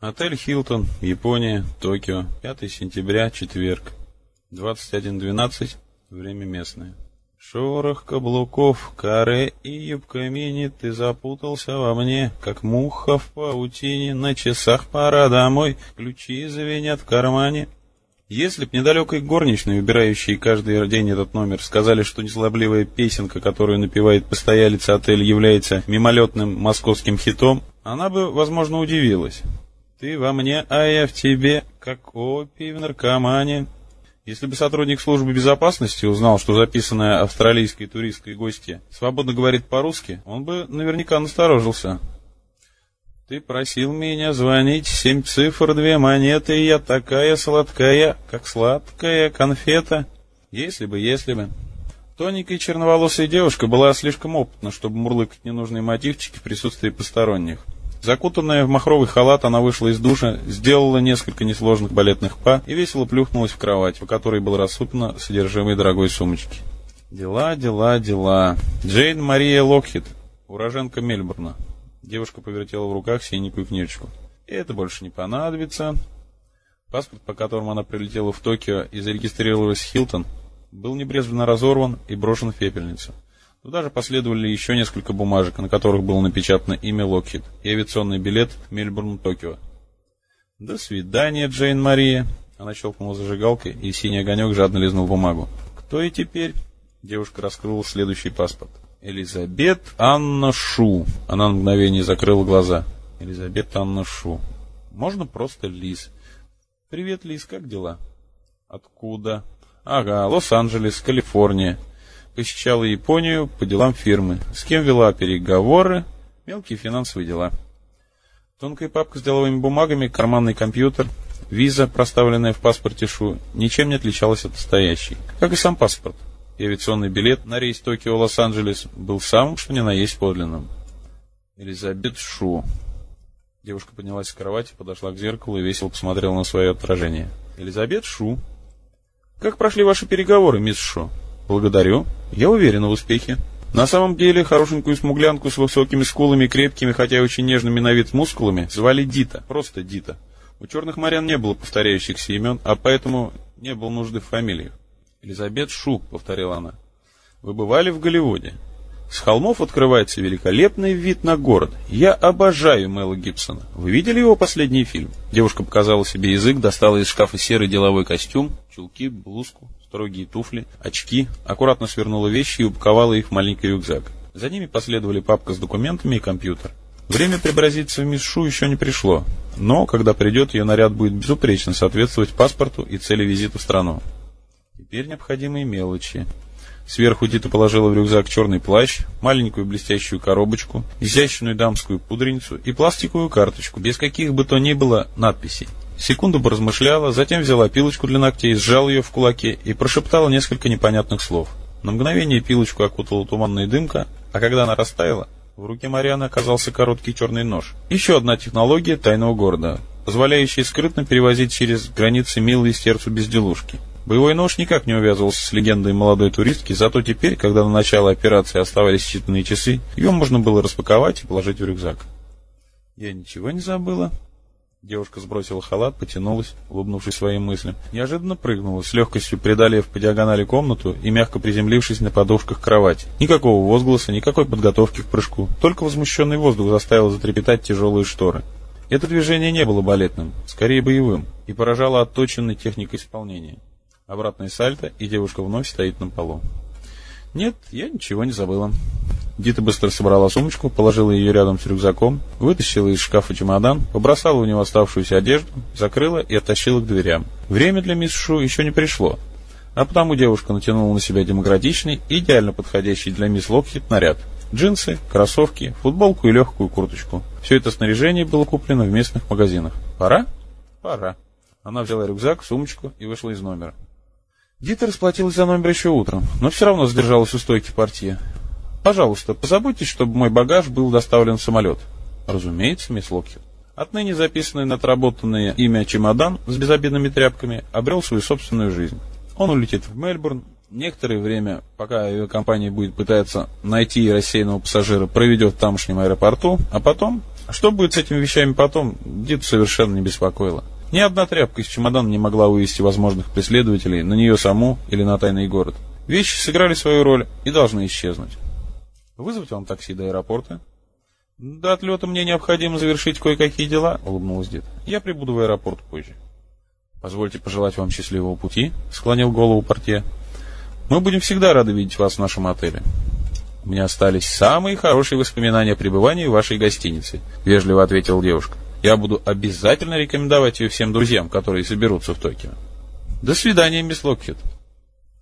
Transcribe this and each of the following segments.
Отель «Хилтон», Япония, Токио, 5 сентября, четверг, 21.12, время местное. Шорох каблуков, каре и юбка мини, ты запутался во мне, как муха в паутине, на часах пора домой, ключи звенят в кармане. Если б недалекой горничной, убирающей каждый день этот номер, сказали, что незлобливая песенка, которую напевает постоялица отеля, является мимолетным московским хитом, она бы, возможно, удивилась. Ты во мне, а я в тебе, как опий в наркомане. Если бы сотрудник службы безопасности узнал, что записанная австралийской туристской гостья свободно говорит по-русски, он бы наверняка насторожился. Ты просил меня звонить, семь цифр, две монеты, и я такая сладкая, как сладкая конфета. Если бы, если бы. Тоненькая черноволосая девушка была слишком опытна, чтобы мурлыкать ненужные мотивчики в присутствии посторонних. Закутанная в махровый халат, она вышла из душа, сделала несколько несложных балетных па и весело плюхнулась в кровать, по которой было рассыпано содержимое дорогой сумочки. Дела, дела, дела. Джейн Мария Локхит, уроженка Мельбурна. Девушка повертела в руках синенькую книжечку. Это больше не понадобится. Паспорт, по которому она прилетела в Токио и зарегистрировалась в Хилтон, был небрежно разорван и брошен в пепельницу. Туда же последовали еще несколько бумажек, на которых было напечатано имя Локхит и авиационный билет Мельбурн-Токио. «До свидания, Джейн Мария!» Она щелкнула зажигалкой, и синий огонек жадно лизнул бумагу. «Кто и теперь?» Девушка раскрыла следующий паспорт. «Элизабет Анна Шу». Она на мгновение закрыла глаза. «Элизабет Анна Шу». «Можно просто Лиз». «Привет, Лиз, как дела?» «Откуда?» «Ага, Лос-Анджелес, Калифорния посещала Японию по делам фирмы, с кем вела переговоры, мелкие финансовые дела. Тонкая папка с деловыми бумагами, карманный компьютер, виза, проставленная в паспорте Шу, ничем не отличалась от настоящей, как и сам паспорт. И авиационный билет на рейс Токио-Лос-Анджелес был самым, что ни на есть подлинным. Элизабет Шу. Девушка поднялась с кровати, подошла к зеркалу и весело посмотрела на свое отражение. Элизабет Шу. Как прошли ваши переговоры, мисс Шу? Благодарю. Я уверен в успехе. На самом деле, хорошенькую смуглянку с высокими скулами, крепкими, хотя и очень нежными на вид мускулами, звали Дита, просто Дита. У черных морян не было повторяющихся имен, а поэтому не было нужды в фамилиях. «Элизабет Шу», — повторила она. «Вы бывали в Голливуде?» С холмов открывается великолепный вид на город. Я обожаю Мэла Гибсона. Вы видели его последний фильм? Девушка показала себе язык, достала из шкафа серый деловой костюм, чулки, блузку, строгие туфли, очки, аккуратно свернула вещи и упаковала их в маленький рюкзак. За ними последовали папка с документами и компьютер. Время преобразиться в мисс Шу еще не пришло, но, когда придет, ее наряд будет безупречно соответствовать паспорту и цели визита в страну. Теперь необходимые мелочи. Сверху Дита положила в рюкзак черный плащ, маленькую блестящую коробочку, изящную дамскую пудреницу и пластиковую карточку, без каких бы то ни было надписей. Секунду поразмышляла, затем взяла пилочку для ногтей, сжал ее в кулаке и прошептала несколько непонятных слов. На мгновение пилочку окутала туманная дымка, а когда она растаяла, в руке Марианы оказался короткий черный нож. Еще одна технология тайного города, позволяющая скрытно перевозить через границы милые сердцу безделушки. Боевой нож никак не увязывался с легендой молодой туристки, зато теперь, когда на начало операции оставались считанные часы, ее можно было распаковать и положить в рюкзак. «Я ничего не забыла?» Девушка сбросила халат, потянулась, улыбнувшись своим мыслям. Неожиданно прыгнула, с легкостью преодолев по диагонали комнату и мягко приземлившись на подушках кровати. Никакого возгласа, никакой подготовки к прыжку. Только возмущенный воздух заставил затрепетать тяжелые шторы. Это движение не было балетным, скорее боевым, и поражало отточенной техникой исполнения. Обратное сальто, и девушка вновь стоит на полу. Нет, я ничего не забыла. Дита быстро собрала сумочку, положила ее рядом с рюкзаком, вытащила из шкафа чемодан, побросала в него оставшуюся одежду, закрыла и оттащила к дверям. Время для мисс Шу еще не пришло, а потому девушка натянула на себя демократичный, идеально подходящий для мисс Локхит наряд. Джинсы, кроссовки, футболку и легкую курточку. Все это снаряжение было куплено в местных магазинах. Пора? Пора. Она взяла рюкзак, сумочку и вышла из номера. Дита расплатилась за номер еще утром, но все равно задержалась у стойки партии. «Пожалуйста, позаботьтесь, чтобы мой багаж был доставлен в самолет». «Разумеется, мисс Локхит». Отныне записанный на отработанное имя чемодан с безобидными тряпками обрел свою собственную жизнь. Он улетит в Мельбурн, некоторое время, пока авиакомпания будет пытаться найти рассеянного пассажира, проведет в тамошнем аэропорту, а потом что будет с этими вещами потом, Диту совершенно не беспокоило. Ни одна тряпка из чемодана не могла вывести возможных преследователей на нее саму или на тайный город. Вещи сыграли свою роль и должны исчезнуть. Вызвать вам такси до аэропорта? До отлета мне необходимо завершить кое-какие дела, улыбнулась дед. Я прибуду в аэропорт позже. Позвольте пожелать вам счастливого пути, склонил голову портье. Мы будем всегда рады видеть вас в нашем отеле. У меня остались самые хорошие воспоминания о пребывании в вашей гостинице, вежливо ответила девушка. Я буду обязательно рекомендовать ее всем друзьям, которые соберутся в Токио. До свидания, мисс Локхит.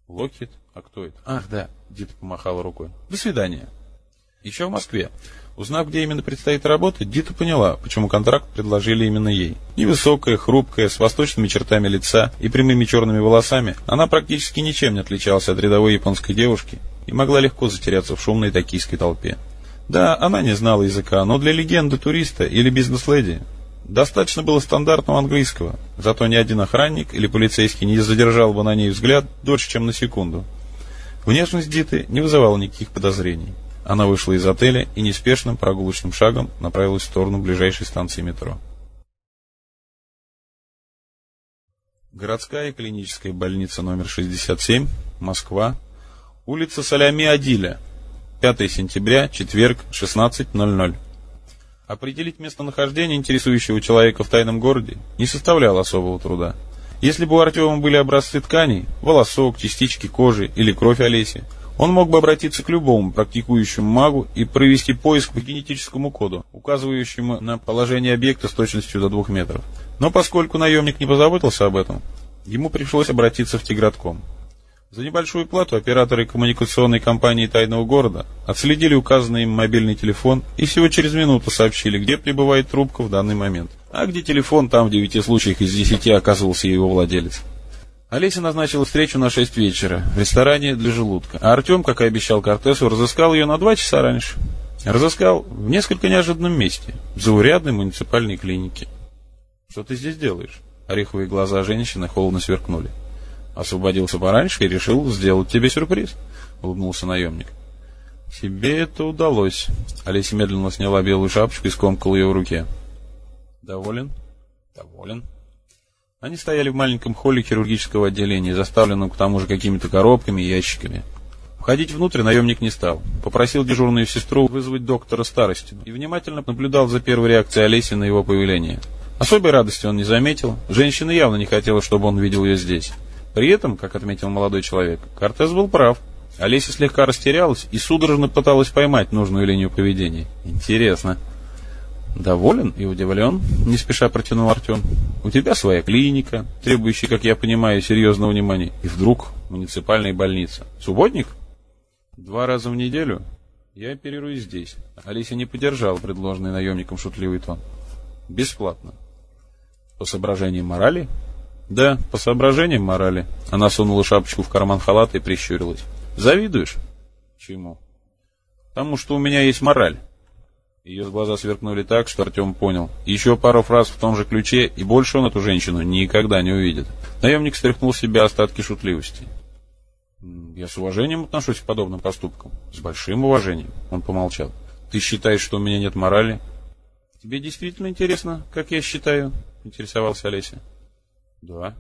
Локхит? А кто это? Ах, да, Дита помахала рукой. До свидания. Еще в Москве. Узнав, где именно предстоит работать, Дита поняла, почему контракт предложили именно ей. Невысокая, хрупкая, с восточными чертами лица и прямыми черными волосами, она практически ничем не отличалась от рядовой японской девушки и могла легко затеряться в шумной токийской толпе. Да, она не знала языка, но для легенды туриста или бизнес-леди достаточно было стандартного английского, зато ни один охранник или полицейский не задержал бы на ней взгляд дольше, чем на секунду. Внешность Диты не вызывала никаких подозрений. Она вышла из отеля и неспешным прогулочным шагом направилась в сторону ближайшей станции метро. Городская клиническая больница номер 67, Москва, улица Салями-Адиля, 5 сентября, четверг, 16.00. Определить местонахождение интересующего человека в тайном городе не составляло особого труда. Если бы у Артема были образцы тканей, волосок, частички кожи или кровь Олеси, он мог бы обратиться к любому практикующему магу и провести поиск по генетическому коду, указывающему на положение объекта с точностью до двух метров. Но поскольку наемник не позаботился об этом, ему пришлось обратиться в Тигратком. За небольшую плату операторы коммуникационной компании «Тайного города» отследили указанный им мобильный телефон и всего через минуту сообщили, где пребывает трубка в данный момент. А где телефон, там в девяти случаях из десяти оказывался его владелец. Олеся назначила встречу на шесть вечера в ресторане для желудка, а Артем, как и обещал Кортесу, разыскал ее на два часа раньше. Разыскал в несколько неожиданном месте, в заурядной муниципальной клинике. «Что ты здесь делаешь?» Ореховые глаза женщины холодно сверкнули. Освободился пораньше и решил сделать тебе сюрприз, улыбнулся наемник. Тебе это удалось. Олеся медленно сняла белую шапочку и скомкала ее в руке. Доволен? Доволен. Они стояли в маленьком холле хирургического отделения, заставленном к тому же какими-то коробками и ящиками. Входить внутрь наемник не стал. Попросил дежурную сестру вызвать доктора Старостину и внимательно наблюдал за первой реакцией Олеси на его появление. Особой радости он не заметил. Женщина явно не хотела, чтобы он видел ее здесь. При этом, как отметил молодой человек, Кортес был прав. Олеся слегка растерялась и судорожно пыталась поймать нужную линию поведения. Интересно. Доволен и удивлен, не спеша протянул Артем. У тебя своя клиника, требующая, как я понимаю, серьезного внимания. И вдруг муниципальная больница. Субботник? Два раза в неделю? Я оперирую здесь. Олеся не поддержала предложенный наемником шутливый тон. Бесплатно. По соображениям морали? Да, по соображениям морали. Она сунула шапочку в карман халата и прищурилась. Завидуешь? Чему? Тому, что у меня есть мораль. Ее глаза сверкнули так, что Артем понял. Еще пару фраз в том же ключе, и больше он эту женщину никогда не увидит. Наемник стряхнул с себя остатки шутливости. Я с уважением отношусь к подобным поступкам. С большим уважением. Он помолчал. Ты считаешь, что у меня нет морали? Тебе действительно интересно, как я считаю? Интересовался Олеся. Да.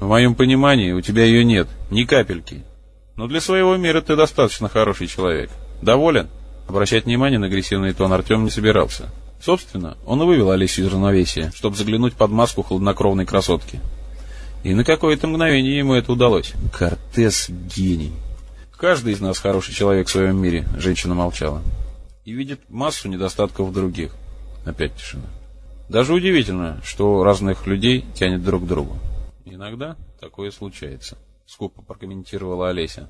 В моем понимании у тебя ее нет, ни капельки. Но для своего мира ты достаточно хороший человек. Доволен? Обращать внимание на агрессивный тон Артем не собирался. Собственно, он и вывел Олесю из равновесия, чтобы заглянуть под маску хладнокровной красотки. И на какое-то мгновение ему это удалось. Кортес гений. Каждый из нас хороший человек в своем мире, женщина молчала. И видит массу недостатков других. Опять тишина. Даже удивительно, что разных людей тянет друг к другу. Иногда такое случается, скупо прокомментировала Олеся.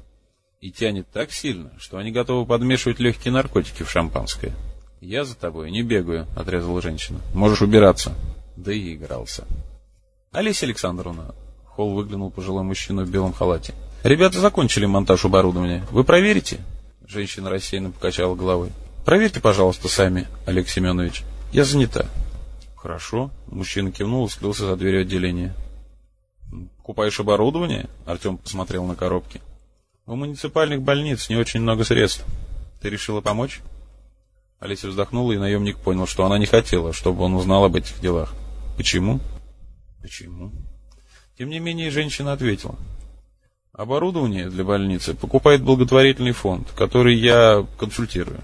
И тянет так сильно, что они готовы подмешивать легкие наркотики в шампанское. Я за тобой не бегаю, отрезала женщина. Можешь убираться. Да и игрался. Олеся Александровна, Холл выглянул пожилой мужчина в белом халате. Ребята закончили монтаж оборудования. Вы проверите? Женщина рассеянно покачала головой. Проверьте, пожалуйста, сами, Олег Семенович. Я занята. Хорошо. Мужчина кивнул и скрылся за дверью отделения. Купаешь оборудование? Артем посмотрел на коробки. У муниципальных больниц не очень много средств. Ты решила помочь? Олеся вздохнула, и наемник понял, что она не хотела, чтобы он узнал об этих делах. Почему? Почему? Тем не менее, женщина ответила. Оборудование для больницы покупает благотворительный фонд, который я консультирую.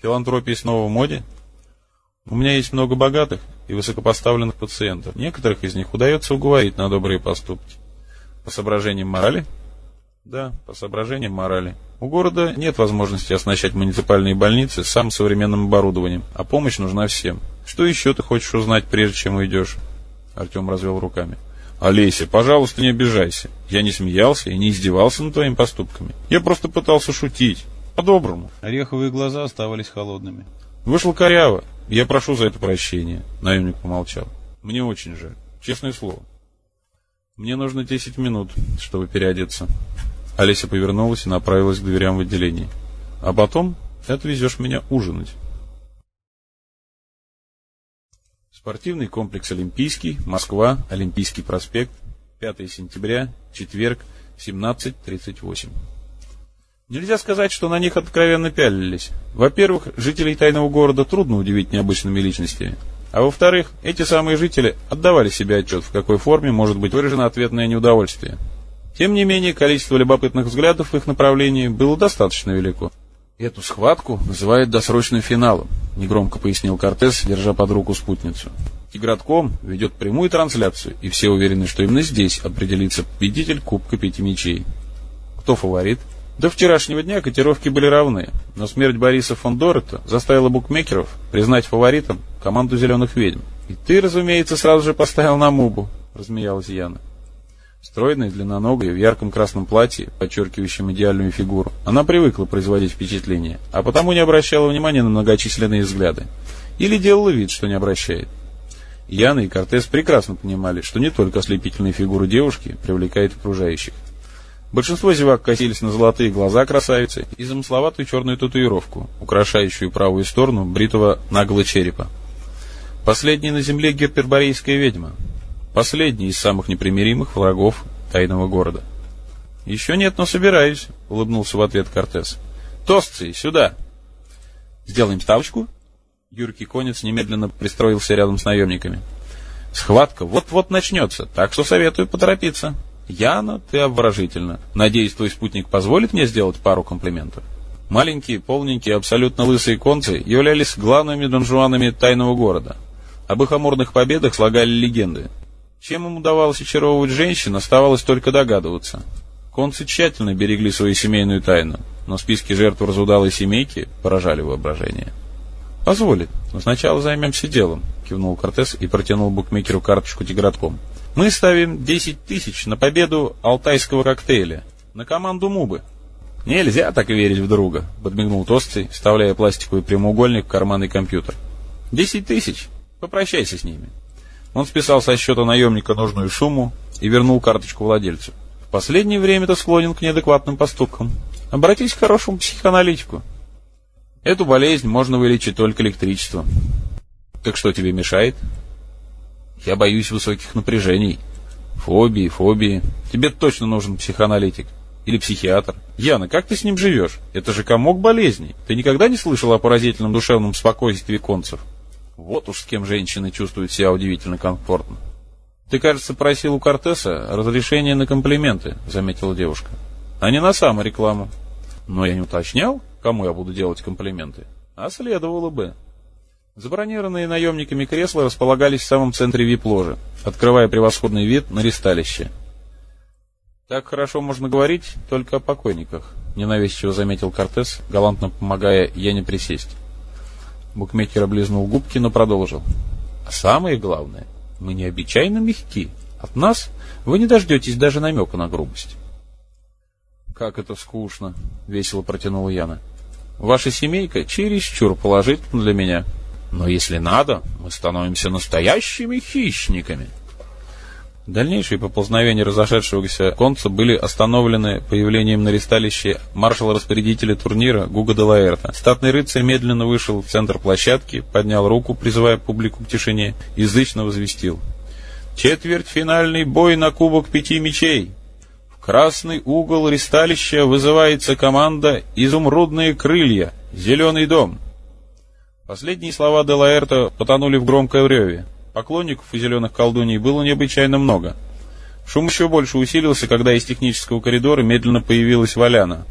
Филантропия снова в моде? У меня есть много богатых и высокопоставленных пациентов. Некоторых из них удается уговорить на добрые поступки. По соображениям морали? Да, по соображениям морали. У города нет возможности оснащать муниципальные больницы самым современным оборудованием, а помощь нужна всем. Что еще ты хочешь узнать, прежде чем уйдешь? Артем развел руками. Олеся, пожалуйста, не обижайся. Я не смеялся и не издевался над твоими поступками. Я просто пытался шутить. По-доброму. Ореховые глаза оставались холодными. Вышло коряво. Я прошу за это прощения. Наемник помолчал. Мне очень жаль. Честное слово. Мне нужно десять минут, чтобы переодеться. Олеся повернулась и направилась к дверям в отделении. А потом ты отвезешь меня ужинать. Спортивный комплекс «Олимпийский», Москва, Олимпийский проспект, 5 сентября, четверг, 17.38. Нельзя сказать, что на них откровенно пялились. Во-первых, жителей тайного города трудно удивить необычными личностями. А во-вторых, эти самые жители отдавали себе отчет, в какой форме может быть выражено ответное неудовольствие. Тем не менее, количество любопытных взглядов в их направлении было достаточно велико. Эту схватку называют досрочным финалом, негромко пояснил Кортес, держа под руку спутницу. Игротком ведет прямую трансляцию, и все уверены, что именно здесь определится победитель Кубка Пяти Мечей. Кто фаворит? До вчерашнего дня котировки были равны, но смерть Бориса фон Дорета заставила букмекеров признать фаворитом команду «Зеленых ведьм». «И ты, разумеется, сразу же поставил на Мубу», — размеялась Яна. Стройная, длинноногая, в ярком красном платье, подчеркивающем идеальную фигуру, она привыкла производить впечатление, а потому не обращала внимания на многочисленные взгляды. Или делала вид, что не обращает. Яна и Кортес прекрасно понимали, что не только ослепительная фигура девушки привлекает окружающих. Большинство зевак косились на золотые глаза красавицы и замысловатую черную татуировку, украшающую правую сторону бритого наглого черепа. Последняя на земле гиперборейская ведьма, Последний из самых непримиримых врагов тайного города. «Еще нет, но собираюсь», — улыбнулся в ответ Кортес. «Тостцы, сюда!» «Сделаем ставочку?» Юркий конец немедленно пристроился рядом с наемниками. «Схватка вот-вот начнется, так что советую поторопиться». «Яна, ты обворожительна. Надеюсь, твой спутник позволит мне сделать пару комплиментов?» Маленькие, полненькие, абсолютно лысые концы являлись главными донжуанами тайного города. Об их амурных победах слагали легенды. Чем им удавалось очаровывать женщин, оставалось только догадываться. Концы тщательно берегли свою семейную тайну, но списки жертв разудалой семейки поражали воображение. «Позволит, но сначала займемся делом», — кивнул Кортес и протянул букмекеру карточку тигратком. «Мы ставим 10 тысяч на победу алтайского коктейля, на команду Мубы». «Нельзя так верить в друга», — подмигнул Толстый, вставляя пластиковый прямоугольник в карманный компьютер. «Десять тысяч. Попрощайся с ними». Он списал со счета наемника нужную сумму и вернул карточку владельцу. В последнее время ты склонен к неадекватным поступкам. Обратись к хорошему психоаналитику. Эту болезнь можно вылечить только электричеством. Так что тебе мешает? Я боюсь высоких напряжений. Фобии, фобии. Тебе точно нужен психоаналитик. Или психиатр. Яна, как ты с ним живешь? Это же комок болезней. Ты никогда не слышал о поразительном душевном спокойствии концев? Вот уж с кем женщины чувствуют себя удивительно комфортно. Ты, кажется, просил у Кортеса разрешения на комплименты, заметила девушка. А не на саморекламу. Но я не уточнял, кому я буду делать комплименты. А следовало бы. Забронированные наемниками кресла располагались в самом центре вип-ложи, открывая превосходный вид на ристалище. Так хорошо можно говорить только о покойниках, ненавязчиво заметил Кортес, галантно помогая Яне присесть. Букмекер облизнул губки, но продолжил. А самое главное, мы необычайно мягки. От нас вы не дождетесь даже намека на грубость. Как это скучно, весело протянула Яна. Ваша семейка чересчур положительна для меня. Но если надо, мы становимся настоящими хищниками. Дальнейшие поползновения разошедшегося конца были остановлены появлением на ресталище маршала-распорядителя турнира Гуга де Лаэрта. Статный рыцарь медленно вышел в центр площадки, поднял руку, призывая публику к тишине, и зычно возвестил. Четвертьфинальный бой на Кубок Пяти Мечей. В красный угол ресталища вызывается команда «Изумрудные крылья», «Зеленый дом». Последние слова Делаэрта потонули в громкой реве. Поклонников у зеленых колдуний было необычайно много. Шум еще больше усилился, когда из технического коридора медленно появилась Валяна,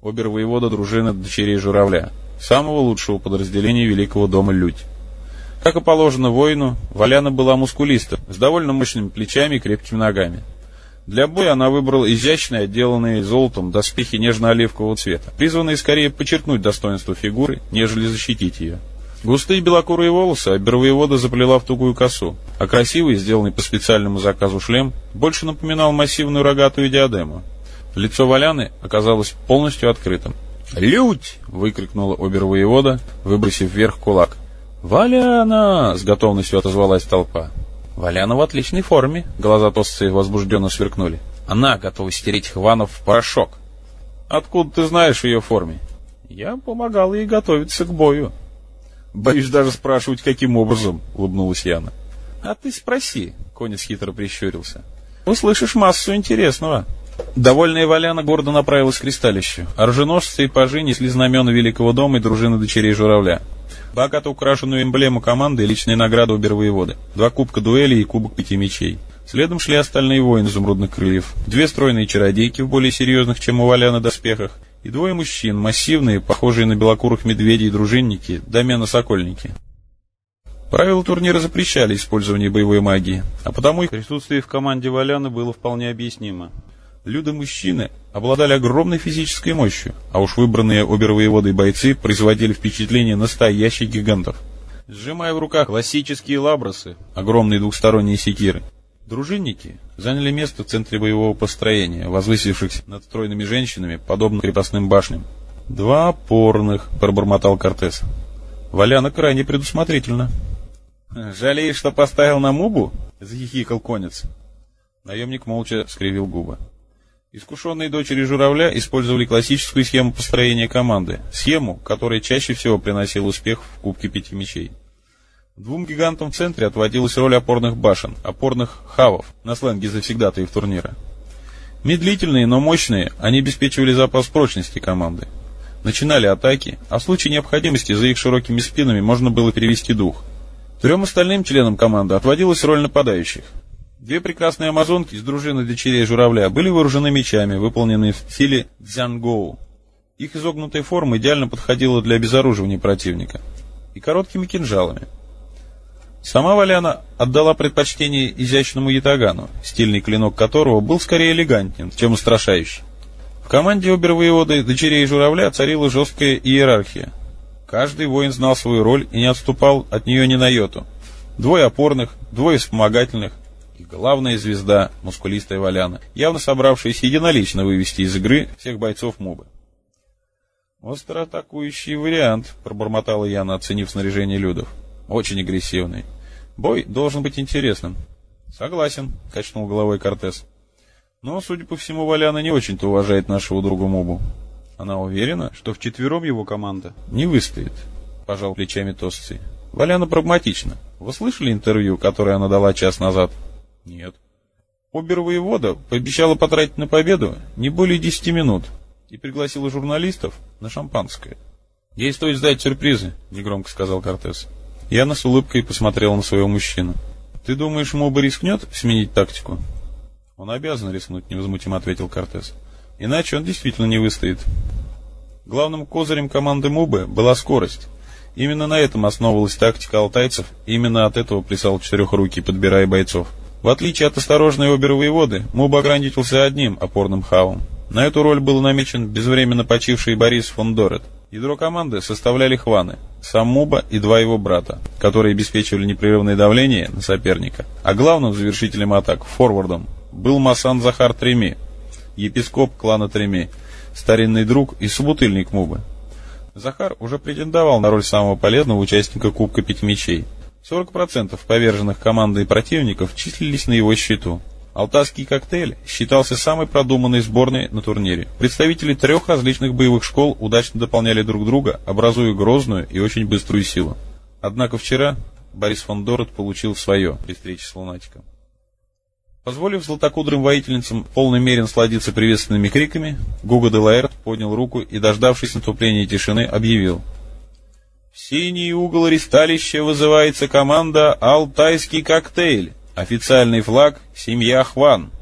обер-воевода дружины дочерей Журавля, самого лучшего подразделения Великого дома Людь. Как и положено воину, Валяна была мускулиста, с довольно мощными плечами и крепкими ногами. Для боя она выбрала изящные, отделанные золотом доспехи нежно-оливкового цвета, призванные скорее подчеркнуть достоинство фигуры, нежели защитить ее. Густые белокурые волосы обервоевода заплела в тугую косу, а красивый, сделанный по специальному заказу шлем, больше напоминал массивную рогатую диадему. Лицо Валяны оказалось полностью открытым. «Людь!» — выкрикнула обервоевода, выбросив вверх кулак. «Валяна!» — с готовностью отозвалась толпа. «Валяна в отличной форме», — глаза Тосцы возбужденно сверкнули. «Она готова стереть Хванов в порошок». «Откуда ты знаешь ее форме?» «Я помогал ей готовиться к бою». «Боюсь даже спрашивать, каким образом», — улыбнулась Яна. «А ты спроси», — конец хитро прищурился. «Услышишь массу интересного». Довольная Валяна гордо направилась к кристалищу. Оруженосцы и пажи несли знамена Великого дома и дружины дочерей Журавля. Богато украшенную эмблему команды и личные награды у Бервоеводы. Два кубка дуэли и кубок пяти мечей. Следом шли остальные воины изумрудных крыльев. Две стройные чародейки в более серьезных, чем у Валяна, доспехах. И двое мужчин, массивные, похожие на белокурых медведей дружинники, домена-сокольники. Правила турнира запрещали использование боевой магии, а потому их присутствие в команде Валяна было вполне объяснимо. Люды-мужчины обладали огромной физической мощью, а уж выбранные обервоеводы бойцы производили впечатление настоящих гигантов. Сжимая в руках классические лабросы, огромные двухсторонние секиры, дружинники заняли место в центре боевого построения, возвысившихся над стройными женщинами, подобно крепостным башням. «Два опорных», — пробормотал Кортес. «Валяна крайне предусмотрительно». «Жалеешь, что поставил на мубу?» — захихикал конец. Наемник молча скривил губы. Искушенные дочери журавля использовали классическую схему построения команды, схему, которая чаще всего приносила успех в Кубке Пяти Мечей. Двум гигантам в центре отводилась роль опорных башен, опорных хавов, на сленге завсегдатаев турнира. Медлительные, но мощные, они обеспечивали запас прочности команды. Начинали атаки, а в случае необходимости за их широкими спинами можно было перевести дух. Трем остальным членам команды отводилась роль нападающих. Две прекрасные амазонки из дружины дочерей журавля были вооружены мечами, выполненные в стиле дзянгоу. Их изогнутая форма идеально подходила для обезоруживания противника. И короткими кинжалами. Сама Валяна отдала предпочтение изящному ятагану, стильный клинок которого был скорее элегантен, чем устрашающий. В команде обервоеводы дочерей журавля царила жесткая иерархия. Каждый воин знал свою роль и не отступал от нее ни на йоту. Двое опорных, двое вспомогательных, и главная звезда, мускулистая Валяна, явно собравшаяся единолично вывести из игры всех бойцов МУБы. «Остро атакующий вариант», — пробормотала Яна, оценив снаряжение людов. «Очень агрессивный. Бой должен быть интересным». «Согласен», — качнул головой Кортес. «Но, судя по всему, Валяна не очень-то уважает нашего друга Мубу. Она уверена, что вчетвером его команда не выстоит», — пожал плечами Тосций. «Валяна прагматична. Вы слышали интервью, которое она дала час назад?» Нет. Обер-воевода пообещала потратить на победу не более десяти минут и пригласила журналистов на шампанское. «Ей стоит ждать сюрпризы», — негромко сказал Кортес. Яна с улыбкой посмотрела на своего мужчину. «Ты думаешь, Моба рискнет сменить тактику?» «Он обязан рискнуть», — невозмутимо ответил Кортес. «Иначе он действительно не выстоит». Главным козырем команды Мубы была скорость. Именно на этом основывалась тактика алтайцев, именно от этого плясал четырехрукий, подбирая бойцов. В отличие от осторожной обер-воеводы, Муба ограничился одним опорным хавом. На эту роль был намечен безвременно почивший Борис фон Дорет. Ядро команды составляли хваны, сам Муба и два его брата, которые обеспечивали непрерывное давление на соперника. А главным завершителем атак, форвардом, был Масан Захар Треми, епископ клана Треми, старинный друг и собутыльник Мубы. Захар уже претендовал на роль самого полезного участника Кубка Пяти Мечей – 40% поверженных командой противников числились на его счету. Алтайский коктейль считался самой продуманной сборной на турнире. Представители трех различных боевых школ удачно дополняли друг друга, образуя грозную и очень быструю силу. Однако вчера Борис фон Дорет получил свое при встрече с лунатиком. Позволив златокудрым воительницам в полной мере насладиться приветственными криками, Гуго де Лаэрт поднял руку и, дождавшись наступления тишины, объявил — Синий угол ристалища вызывается команда «Алтайский коктейль». Официальный флаг «Семья Хван».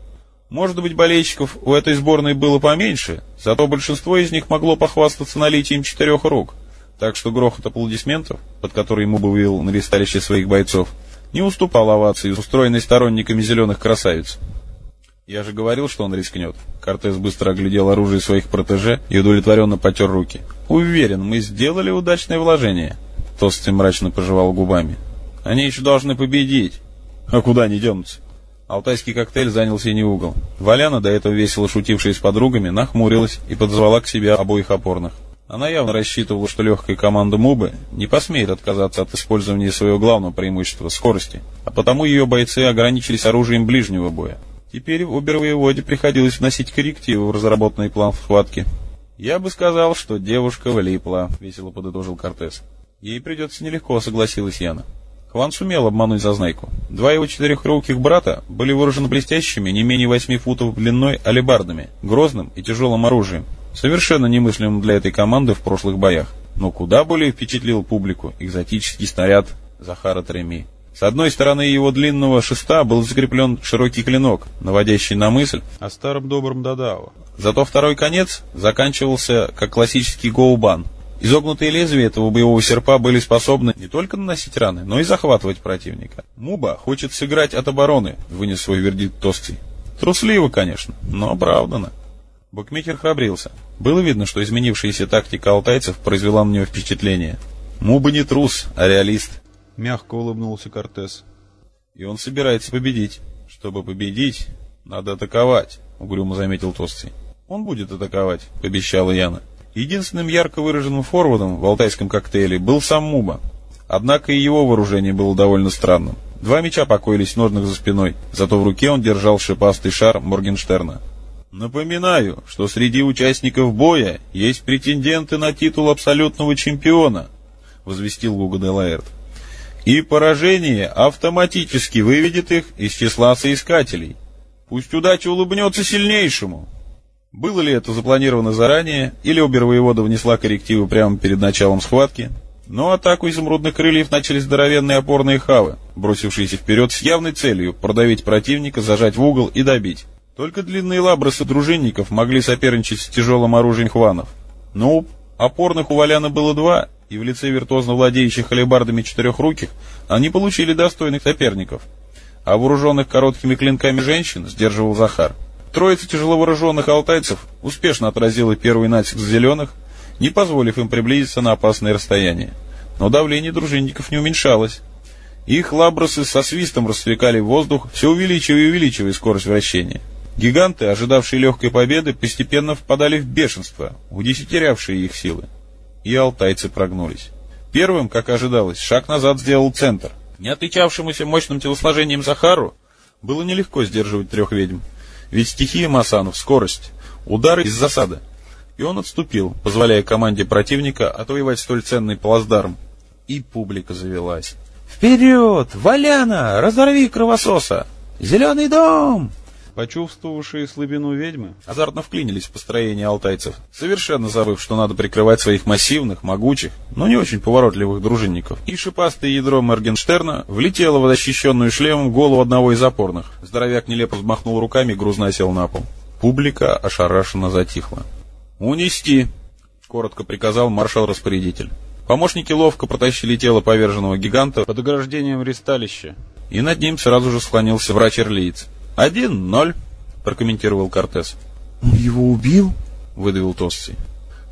Может быть, болельщиков у этой сборной было поменьше, зато большинство из них могло похвастаться наличием четырех рук. Так что грохот аплодисментов, под который ему бы на ристалище своих бойцов, не уступал овации, устроенной сторонниками зеленых красавиц. Я же говорил, что он рискнет. Кортес быстро оглядел оружие своих протеже и удовлетворенно потер руки. Уверен, мы сделали удачное вложение. Толстый мрачно пожевал губами. Они еще должны победить. А куда они денутся? Алтайский коктейль занял синий угол. Валяна, до этого весело шутившая с подругами, нахмурилась и подзвала к себе обоих опорных. Она явно рассчитывала, что легкая команда Мубы не посмеет отказаться от использования своего главного преимущества – скорости, а потому ее бойцы ограничились оружием ближнего боя. Теперь в обер приходилось вносить коррективы в разработанный план схватки. «Я бы сказал, что девушка влипла», — весело подытожил Кортес. «Ей придется нелегко», — согласилась Яна. Хван сумел обмануть зазнайку. Два его четырехруких брата были вооружены блестящими, не менее восьми футов длиной, алебардами, грозным и тяжелым оружием, совершенно немыслимым для этой команды в прошлых боях. Но куда более впечатлил публику экзотический снаряд Захара Треми. С одной стороны его длинного шеста был закреплен широкий клинок, наводящий на мысль о старом добром Дадао. Зато второй конец заканчивался как классический гоубан. Изогнутые лезвия этого боевого серпа были способны не только наносить раны, но и захватывать противника. Муба хочет сыграть от обороны, вынес свой вердикт Толстый. Трусливо, конечно, но оправданно. Букмекер храбрился. Было видно, что изменившаяся тактика алтайцев произвела на него впечатление. Муба не трус, а реалист. — мягко улыбнулся Кортес. «И он собирается победить. Чтобы победить, надо атаковать», — угрюмо заметил Толстый. «Он будет атаковать», — пообещала Яна. Единственным ярко выраженным форвардом в алтайском коктейле был сам Муба. Однако и его вооружение было довольно странным. Два меча покоились в ножнах за спиной, зато в руке он держал шипастый шар Моргенштерна. «Напоминаю, что среди участников боя есть претенденты на титул абсолютного чемпиона», — возвестил Гуга де Лаэрт и поражение автоматически выведет их из числа соискателей. Пусть удача улыбнется сильнейшему. Было ли это запланировано заранее, или обер-воевода внесла коррективы прямо перед началом схватки, но атаку изумрудных крыльев начали здоровенные опорные хавы, бросившиеся вперед с явной целью продавить противника, зажать в угол и добить. Только длинные лабрасы дружинников могли соперничать с тяжелым оружием хванов. Ну, опорных у Валяна было два, и в лице виртуозно владеющих алебардами четырехруких они получили достойных соперников. А вооруженных короткими клинками женщин сдерживал Захар. Троица тяжело вооруженных алтайцев успешно отразила первый натиск зеленых, не позволив им приблизиться на опасное расстояние. Но давление дружинников не уменьшалось. Их лабросы со свистом рассвекали воздух, все увеличивая и увеличивая скорость вращения. Гиганты, ожидавшие легкой победы, постепенно впадали в бешенство, удесятерявшие их силы и алтайцы прогнулись. Первым, как ожидалось, шаг назад сделал центр. Не отличавшемуся мощным телосложением Захару было нелегко сдерживать трех ведьм. Ведь стихия Масанов — скорость, удары из засады. И он отступил, позволяя команде противника отвоевать столь ценный плацдарм. И публика завелась. «Вперед! Валяна! Разорви кровососа! Зеленый дом!» Почувствовавшие слабину ведьмы азартно вклинились в построение алтайцев, совершенно забыв, что надо прикрывать своих массивных, могучих, но не очень поворотливых дружинников. И шипастое ядро Моргенштерна влетело в защищенную шлемом голову одного из опорных. Здоровяк нелепо взмахнул руками и грузно сел на пол. Публика ошарашенно затихла. «Унести!» — коротко приказал маршал-распорядитель. Помощники ловко протащили тело поверженного гиганта под ограждением ристалища, и над ним сразу же склонился врач-ирлиец. «Один ноль», — прокомментировал Кортес. «Он его убил?» — выдавил Тосси.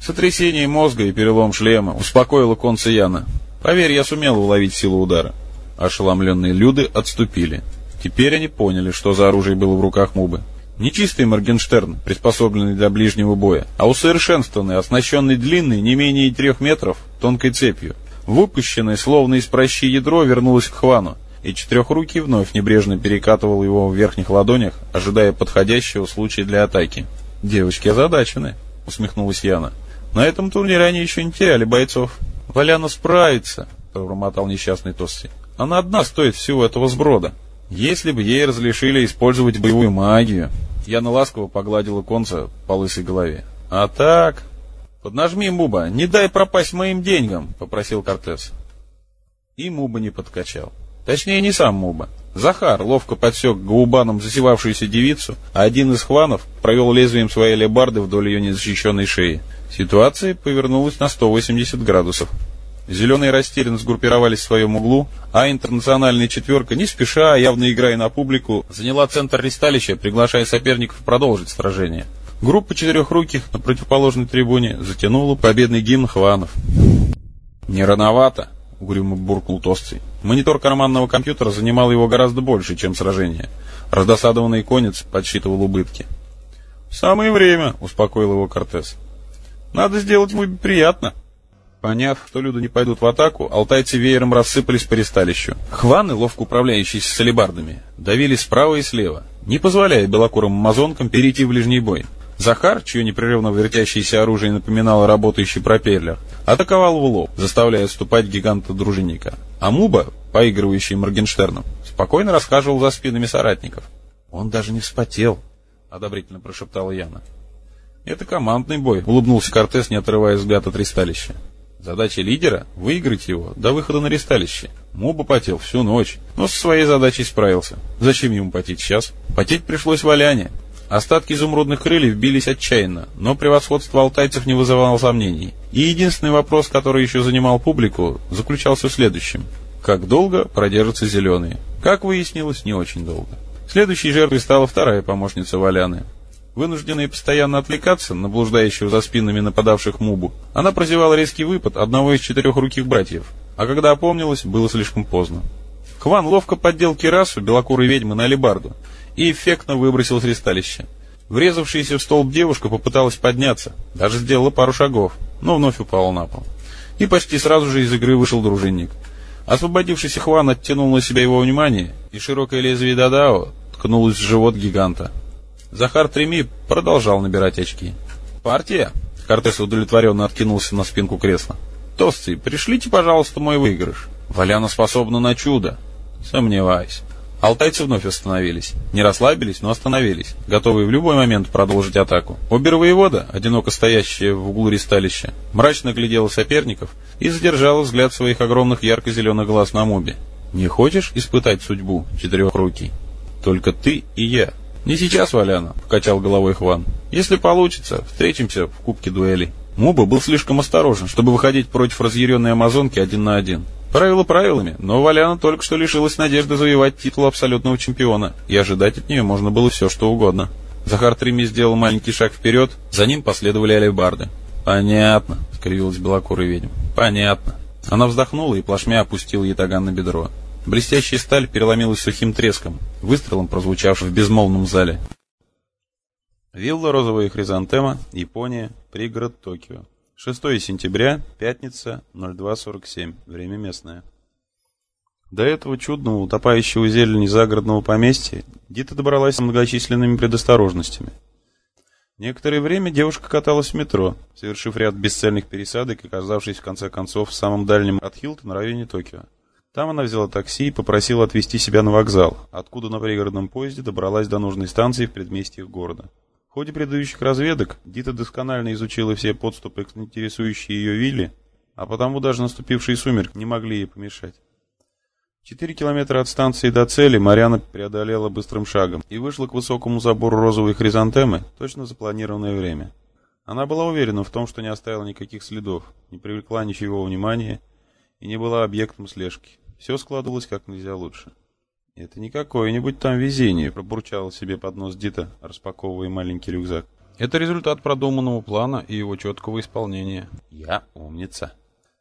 Сотрясение мозга и перелом шлема успокоило конца Яна. Поверь, я сумел уловить силу удара. Ошеломленные люди отступили. Теперь они поняли, что за оружие было в руках Мубы. Не чистый Моргенштерн, приспособленный для ближнего боя, а усовершенствованный, оснащенный длинной, не менее трех метров, тонкой цепью. Выпущенное, словно из прощи ядро, вернулось к Хвану и четырехрукий вновь небрежно перекатывал его в верхних ладонях, ожидая подходящего случая для атаки. «Девочки озадачены», — усмехнулась Яна. «На этом турнире они еще не теряли бойцов». «Валяна справится», — пробормотал несчастный Тосси. «Она одна стоит всего этого сброда. Если бы ей разрешили использовать боевую магию...» Яна ласково погладила конца по лысой голове. «А так...» «Поднажми, Муба, не дай пропасть моим деньгам», — попросил Кортес. И Муба не подкачал. Точнее, не сам Муба. Захар ловко подсек губаном засевавшуюся девицу, а один из хванов провел лезвием своей лебарды вдоль ее незащищенной шеи. Ситуация повернулась на 180 градусов. Зеленые растерянно сгруппировались в своем углу, а интернациональная четверка, не спеша, явно играя на публику, заняла центр ристалища, приглашая соперников продолжить сражение. Группа четырехруких на противоположной трибуне затянула победный гимн Хванов. «Не рановато», — угрюмо буркнул Толстый. Монитор карманного компьютера занимал его гораздо больше, чем сражение. Раздосадованный конец подсчитывал убытки. «Самое время», — успокоил его Кортес. «Надо сделать ему приятно». Поняв, что люди не пойдут в атаку, алтайцы веером рассыпались по ристалищу. Хваны, ловко управляющиеся салибардами, давили справа и слева, не позволяя белокурым мазонкам перейти в ближний бой. Захар, чье непрерывно вертящееся оружие напоминало работающий пропеллер, атаковал в лоб, заставляя отступать гиганта-дружинника. А Муба, поигрывающий Моргенштерном, спокойно расхаживал за спинами соратников. «Он даже не вспотел», — одобрительно прошептала Яна. «Это командный бой», — улыбнулся Кортес, не отрывая взгляд от ристалища. Задача лидера — выиграть его до выхода на ристалище. Муба потел всю ночь, но со своей задачей справился. Зачем ему потеть сейчас? Потеть пришлось Валяне. Остатки изумрудных крыльев бились отчаянно, но превосходство алтайцев не вызывало сомнений. И единственный вопрос, который еще занимал публику, заключался в следующем. Как долго продержатся зеленые? Как выяснилось, не очень долго. Следующей жертвой стала вторая помощница Валяны. Вынужденная постоянно отвлекаться на блуждающего за спинами нападавших Мубу, она прозевала резкий выпад одного из четырех руких братьев, а когда опомнилась, было слишком поздно. Хван ловко поддел кирасу белокурой ведьмы на алебарду и эффектно выбросил с ристалища. Врезавшаяся в столб девушка попыталась подняться, даже сделала пару шагов, но вновь упала на пол. И почти сразу же из игры вышел дружинник. Освободившийся Хван оттянул на себя его внимание, и широкое лезвие Дадао ткнулось в живот гиганта. Захар Треми продолжал набирать очки. «Партия?» Кортес удовлетворенно откинулся на спинку кресла. «Тосцы, пришлите, пожалуйста, мой выигрыш. Валяна способна на чудо». «Сомневаюсь». Алтайцы вновь остановились. Не расслабились, но остановились, готовые в любой момент продолжить атаку. Обер воевода, одиноко стоящая в углу ристалища, мрачно глядела соперников и задержала взгляд своих огромных ярко-зеленых глаз на мобе. «Не хочешь испытать судьбу, четырехрукий? Только ты и я». «Не сейчас, Валяна», — покачал головой Хван. «Если получится, встретимся в Кубке дуэлей». Муба был слишком осторожен, чтобы выходить против разъяренной амазонки один на один. Правила правилами, но Валяна только что лишилась надежды завоевать титул абсолютного чемпиона, и ожидать от нее можно было все, что угодно. Захар Трими сделал маленький шаг вперед, за ним последовали алебарды. «Понятно», — скривилась белокурая ведьма. «Понятно». Она вздохнула и плашмя опустила ятаган на бедро. Блестящая сталь переломилась сухим треском, выстрелом прозвучавшим в безмолвном зале. Вилла «Розовая хризантема», Япония, пригород Токио. 6 сентября, пятница, 02.47, время местное. До этого чудного, утопающего зелени загородного поместья Дита добралась с многочисленными предосторожностями. Некоторое время девушка каталась в метро, совершив ряд бесцельных пересадок и оказавшись в конце концов в самом дальнем от Хилтона районе Токио. Там она взяла такси и попросила отвезти себя на вокзал, откуда на пригородном поезде добралась до нужной станции в предместьях города. Ходе предыдущих разведок Дита досконально изучила все подступы к интересующей ее вилле, а потому даже наступившие сумерки не могли ей помешать. Четыре километра от станции до цели Марьяна преодолела быстрым шагом и вышла к высокому забору розовой хризантемы точно запланированное время. Она была уверена в том, что не оставила никаких следов, не привлекла ничего внимания и не была объектом слежки. Все складывалось как нельзя лучше. «Это не какое-нибудь там везение», — пробурчал себе под нос Дита, распаковывая маленький рюкзак. «Это результат продуманного плана и его четкого исполнения. Я умница».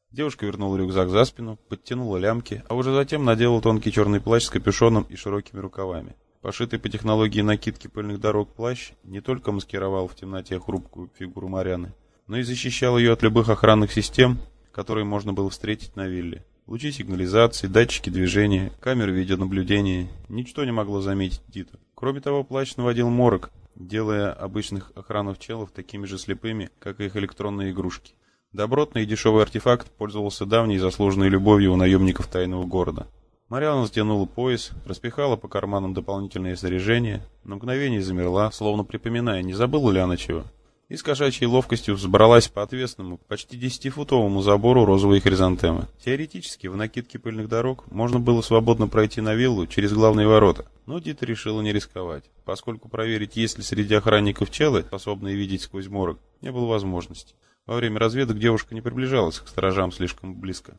Девушка вернула рюкзак за спину, подтянула лямки, а уже затем надела тонкий черный плащ с капюшоном и широкими рукавами. Пошитый по технологии накидки пыльных дорог плащ не только маскировал в темноте хрупкую фигуру Марьяны, но и защищал ее от любых охранных систем, которые можно было встретить на вилле. Лучи сигнализации, датчики движения, камеры видеонаблюдения. Ничто не могло заметить Дита. Кроме того, плащ наводил морок, делая обычных охранов челов такими же слепыми, как и их электронные игрушки. Добротный и дешевый артефакт пользовался давней заслуженной любовью у наемников тайного города. Мариана стянула пояс, распихала по карманам дополнительное снаряжение, на мгновение замерла, словно припоминая, не забыла ли она чего. И с кошачьей ловкостью взбралась по отвесному, почти десятифутовому забору розовой хризантемы. Теоретически, в накидке пыльных дорог можно было свободно пройти на виллу через главные ворота, но Дита решила не рисковать, поскольку проверить, есть ли среди охранников челы, способные видеть сквозь морок, не было возможности. Во время разведок девушка не приближалась к сторожам слишком близко.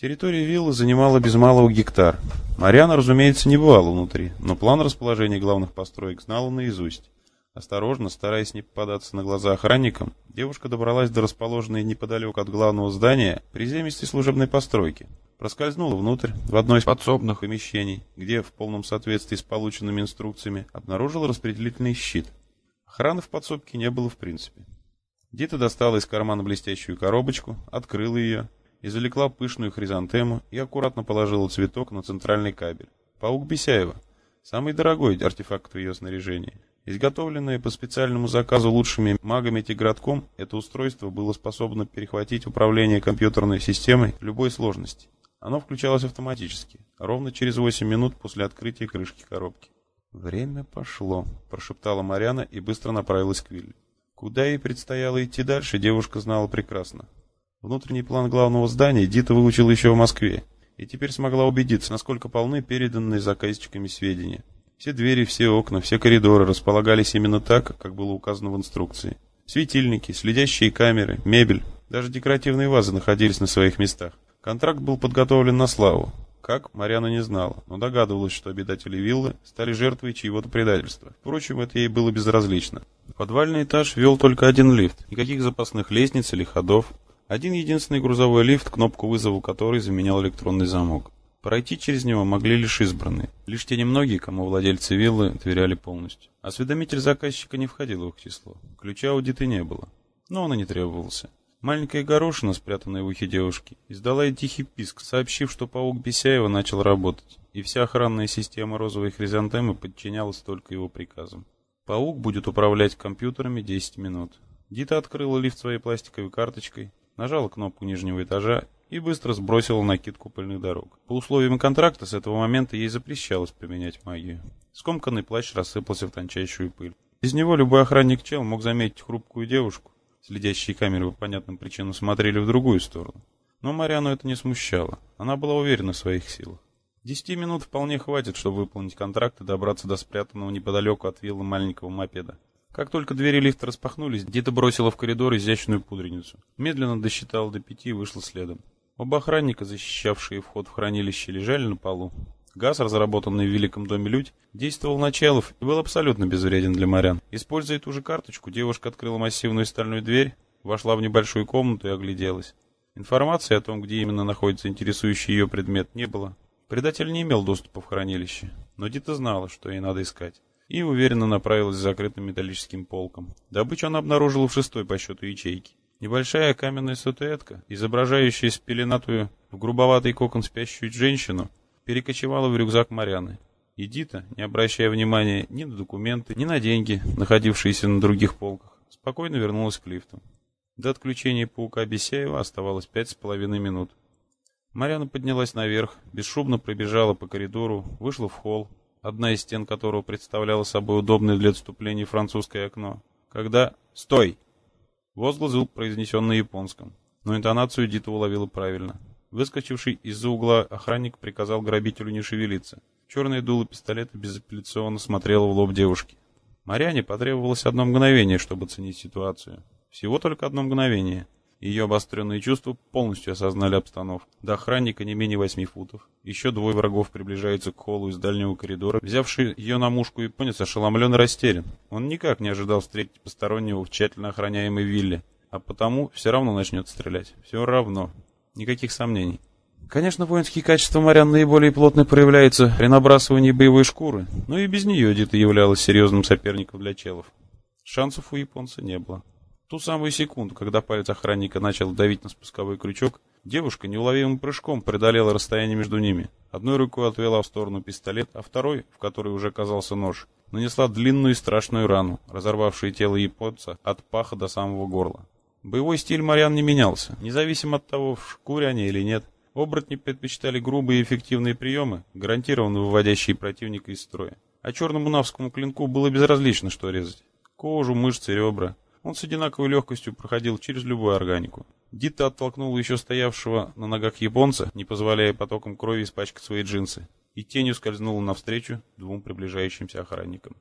Территория виллы занимала без малого гектар. Мариана, разумеется, не бывала внутри, но план расположения главных построек знала наизусть. Осторожно, стараясь не попадаться на глаза охранникам, девушка добралась до расположенной неподалеку от главного здания приземистой служебной постройки. Проскользнула внутрь, в одно из подсобных помещений, где, в полном соответствии с полученными инструкциями, обнаружила распределительный щит. Охраны в подсобке не было в принципе. Дита достала из кармана блестящую коробочку, открыла ее, извлекла пышную хризантему и аккуратно положила цветок на центральный кабель. Паук Бесяева. Самый дорогой артефакт в ее снаряжении. Изготовленное по специальному заказу лучшими магами Тигратком, это устройство было способно перехватить управление компьютерной системой любой сложности. Оно включалось автоматически, ровно через 8 минут после открытия крышки коробки. «Время пошло», – прошептала Марьяна и быстро направилась к Вилле. Куда ей предстояло идти дальше, девушка знала прекрасно. Внутренний план главного здания Дита выучила еще в Москве, и теперь смогла убедиться, насколько полны переданные заказчиками сведения. Все двери, все окна, все коридоры располагались именно так, как было указано в инструкции. Светильники, следящие камеры, мебель, даже декоративные вазы находились на своих местах. Контракт был подготовлен на славу. Как, Марьяна не знала, но догадывалась, что обитатели виллы стали жертвой чьего-то предательства. Впрочем, это ей было безразлично. Подвальный этаж вел только один лифт, никаких запасных лестниц или ходов. Один единственный грузовой лифт, кнопку вызова которой заменял электронный замок. Пройти через него могли лишь избранные. Лишь те немногие, кому владельцы виллы доверяли полностью. Осведомитель заказчика не входил в их число. Ключа аудиты не было. Но он и не требовался. Маленькая горошина, спрятанная в ухе девушки, издала ей тихий писк, сообщив, что паук Бесяева начал работать, и вся охранная система розовой хризантемы подчинялась только его приказам. Паук будет управлять компьютерами 10 минут. Дита открыла лифт своей пластиковой карточкой, нажала кнопку нижнего этажа и быстро сбросила накидку пыльных дорог. По условиям контракта с этого момента ей запрещалось применять магию. Скомканный плащ рассыпался в тончайшую пыль. Из него любой охранник чел мог заметить хрупкую девушку. Следящие камеры по понятным причинам смотрели в другую сторону. Но Мариану это не смущало. Она была уверена в своих силах. Десяти минут вполне хватит, чтобы выполнить контракт и добраться до спрятанного неподалеку от виллы маленького мопеда. Как только двери лифта распахнулись, Дита бросила в коридор изящную пудреницу. Медленно досчитала до пяти и вышла следом. Оба охранника, защищавшие вход в хранилище, лежали на полу. Газ, разработанный в Великом доме Людь, действовал на челов и был абсолютно безвреден для морян. Используя ту же карточку, девушка открыла массивную стальную дверь, вошла в небольшую комнату и огляделась. Информации о том, где именно находится интересующий ее предмет, не было. Предатель не имел доступа в хранилище, но Дита знала, что ей надо искать, и уверенно направилась к закрытым металлическим полкам. Добычу она обнаружила в шестой по счету ячейке. Небольшая каменная статуэтка, изображающая спеленатую в грубоватый кокон спящую женщину, перекочевала в рюкзак Марьяны. Эдита, не обращая внимания ни на документы, ни на деньги, находившиеся на других полках, спокойно вернулась к лифту. До отключения паука Бесяева оставалось пять с половиной минут. Марьяна поднялась наверх, бесшумно пробежала по коридору, вышла в холл, одна из стен которого представляла собой удобное для отступления французское окно. Когда... «Стой!» Возглас был произнесен на японском, но интонацию Дита уловила правильно. Выскочивший из-за угла охранник приказал грабителю не шевелиться. Черное дуло пистолета безапелляционно смотрело в лоб девушки. Марьяне потребовалось одно мгновение, чтобы оценить ситуацию. Всего только одно мгновение. Ее обостренные чувства полностью осознали обстановку. До охранника не менее восьми футов. Еще двое врагов приближаются к холлу из дальнего коридора. Взявший ее на мушку японец ошеломлен и растерян. Он никак не ожидал встретить постороннего в тщательно охраняемой вилле. А потому все равно начнет стрелять. Все равно. Никаких сомнений. Конечно, воинские качества морян наиболее плотно проявляются при набрасывании боевой шкуры, но и без нее Дита являлась серьезным соперником для челов. Шансов у японца не было ту самую секунду, когда палец охранника начал давить на спусковой крючок, девушка неуловимым прыжком преодолела расстояние между ними. Одной рукой отвела в сторону пистолет, а второй, в которой уже оказался нож, нанесла длинную и страшную рану, разорвавшую тело японца от паха до самого горла. Боевой стиль Мариан не менялся, независимо от того, в шкуре они или нет. Оборотни предпочитали грубые и эффективные приемы, гарантированно выводящие противника из строя. А черному навскому клинку было безразлично, что резать. Кожу, мышцы, ребра. Он с одинаковой легкостью проходил через любую органику. Дита оттолкнул еще стоявшего на ногах японца, не позволяя потоком крови испачкать свои джинсы, и тенью скользнула навстречу двум приближающимся охранникам.